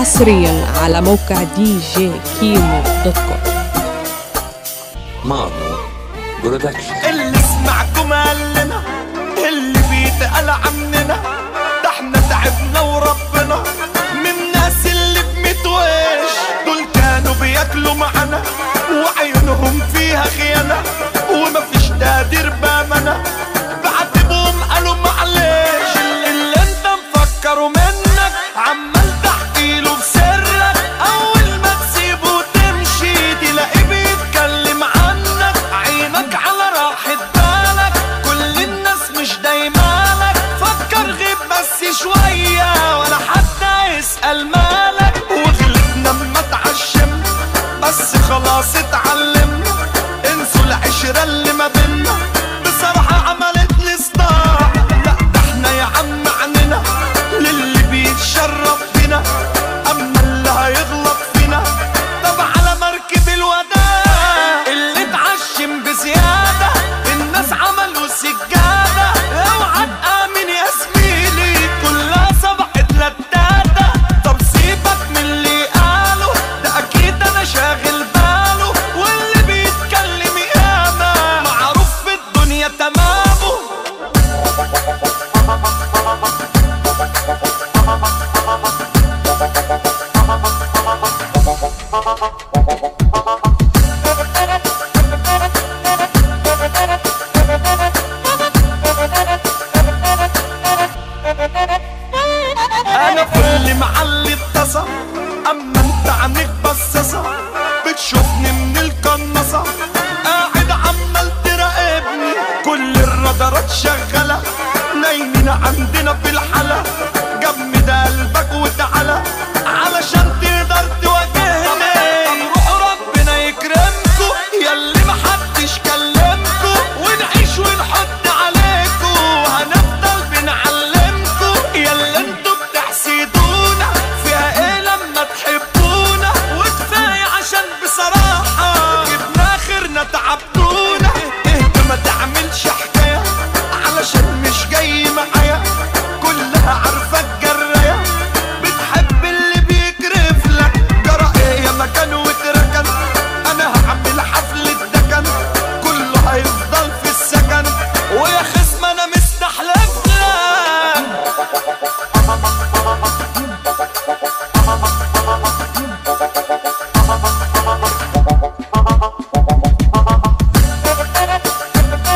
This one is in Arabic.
حصريا على موقع دي جي كيمو dot com. مارو production. اللي سمع جمالنا اللي بيتقال عننا ده إحنا تعبنا وربنا. من الناس اللي بمتوش دول كانوا بياكلوا معنا وعيونهم فيها خيانة. alma. اللي معلي الطاسة. أما أنت عنك بصصة بتشوفني من القناصة. قاعد عمال تراقبني. كل الرادارات شغالة. نايمين عندنا في الحلا جمد قلبك وتعالى. علشان تقدر تواجهني. طب روحوا ربنا يا اللي محدش كلمني.